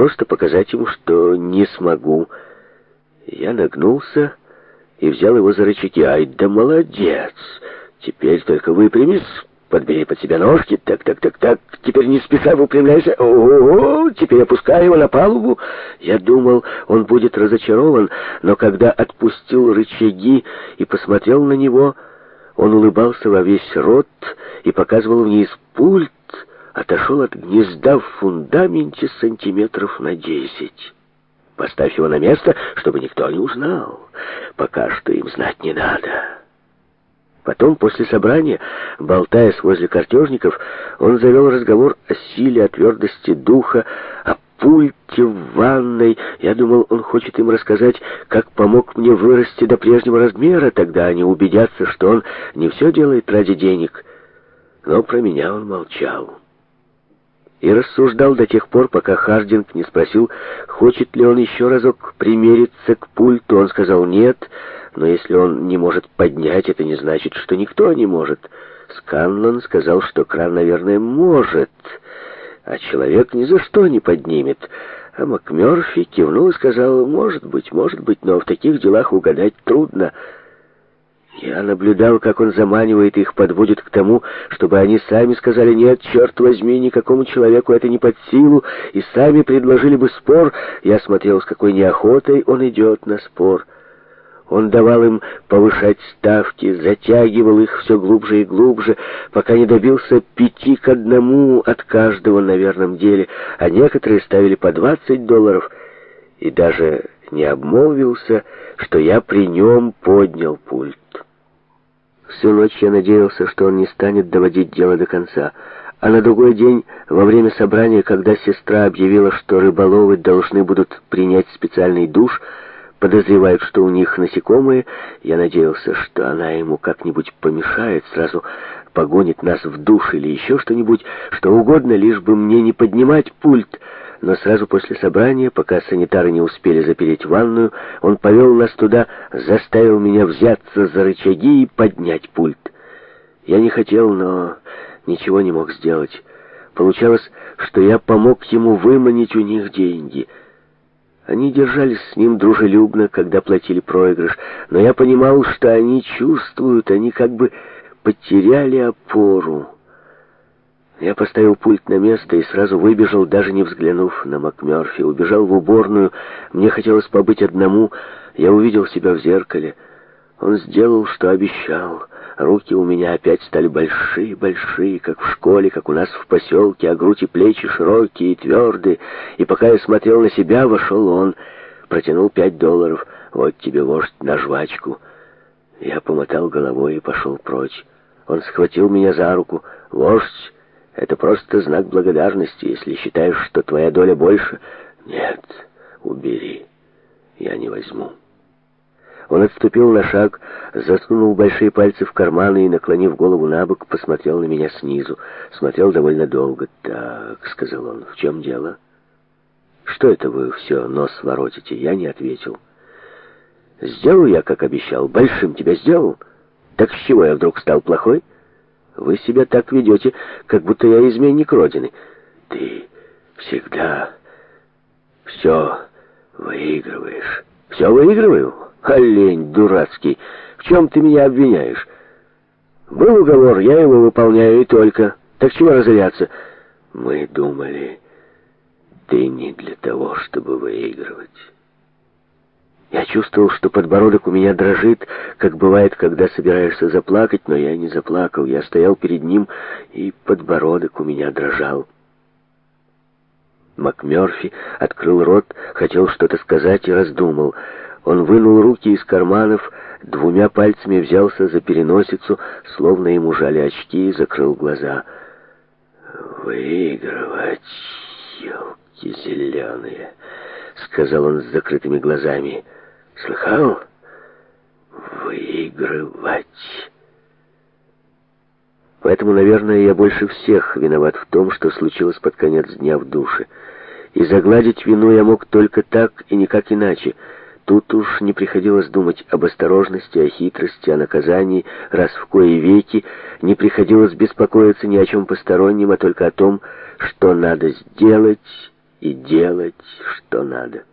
просто показать ему, что не смогу. Я нагнулся и взял его за рычаги. «Ай, да молодец! Теперь только выпрямись, подбери под себя ножки, так, так, так, так, теперь не спеша выпрямляйся, о, -о, -о теперь опускай его на палубу. Я думал, он будет разочарован, но когда отпустил рычаги и посмотрел на него, он улыбался во весь рот и показывал вниз пульт, отошел от гнезда в фундаменте сантиметров на десять. Поставь его на место, чтобы никто не узнал. Пока что им знать не надо. Потом, после собрания, болтаясь возле картежников, он завел разговор о силе, о твердости духа, о пульте в ванной. Я думал, он хочет им рассказать, как помог мне вырасти до прежнего размера. Тогда они убедятся, что он не все делает ради денег. Но про меня он молчал и рассуждал до тех пор, пока Хардинг не спросил, хочет ли он еще разок примериться к пульту. Он сказал «нет», но если он не может поднять, это не значит, что никто не может. Сканлон сказал, что кран, наверное, может, а человек ни за что не поднимет. А МакМёрфи кивнул и сказал «может быть, может быть, но в таких делах угадать трудно». Я наблюдал, как он заманивает их, подводит к тому, чтобы они сами сказали «нет, черт возьми, никакому человеку это не под силу», и сами предложили бы спор. Я смотрел, с какой неохотой он идет на спор. Он давал им повышать ставки, затягивал их все глубже и глубже, пока не добился пяти к одному от каждого на верном деле, а некоторые ставили по двадцать долларов и даже не обмолвился, что я при нем поднял пульт. Всю ночь я надеялся, что он не станет доводить дело до конца. А на другой день, во время собрания, когда сестра объявила, что рыболовы должны будут принять специальный душ, подозревают, что у них насекомые, я надеялся, что она ему как-нибудь помешает, сразу погонит нас в душ или еще что-нибудь, что угодно, лишь бы мне не поднимать пульт но сразу после собрания, пока санитары не успели запереть ванную, он повел нас туда, заставил меня взяться за рычаги и поднять пульт. Я не хотел, но ничего не мог сделать. Получалось, что я помог ему выманить у них деньги. Они держались с ним дружелюбно, когда платили проигрыш, но я понимал, что они чувствуют, они как бы потеряли опору. Я поставил пульт на место и сразу выбежал, даже не взглянув на МакМёрфи. Убежал в уборную. Мне хотелось побыть одному. Я увидел себя в зеркале. Он сделал, что обещал. Руки у меня опять стали большие-большие, как в школе, как у нас в поселке, а грудь и плечи широкие и твердые. И пока я смотрел на себя, вошел он. Протянул пять долларов. «Вот тебе, вождь, на жвачку». Я помотал головой и пошел прочь. Он схватил меня за руку. «Вождь!» Это просто знак благодарности, если считаешь, что твоя доля больше. Нет, убери. Я не возьму. Он отступил на шаг, засунул большие пальцы в карманы и, наклонив голову на бок, посмотрел на меня снизу. Смотрел довольно долго. «Так», — сказал он, — «в чем дело?» «Что это вы все нос воротите?» Я не ответил. «Сделал я, как обещал. Большим тебя сделал. Так с чего я вдруг стал плохой?» Вы себя так ведете, как будто я изменник Родины. Ты всегда все выигрываешь. Все выигрываю? Олень дурацкий. В чем ты меня обвиняешь? Был уговор, я его выполняю и только. Так чего разоряться? Мы думали, ты не для того, чтобы выигрывать. Я чувствовал, что подбородок у меня дрожит, как бывает, когда собираешься заплакать, но я не заплакал. Я стоял перед ним, и подбородок у меня дрожал. МакМёрфи открыл рот, хотел что-то сказать и раздумал. Он вынул руки из карманов, двумя пальцами взялся за переносицу, словно ему жали очки, и закрыл глаза. «Выигрывать, елки зеленые!» — сказал он с закрытыми глазами. Слыхал? Выигрывать. Поэтому, наверное, я больше всех виноват в том, что случилось под конец дня в душе. И загладить вину я мог только так и никак иначе. Тут уж не приходилось думать об осторожности, о хитрости, о наказании, раз в кои веки не приходилось беспокоиться ни о чем постороннем, а только о том, что надо сделать и делать, что надо.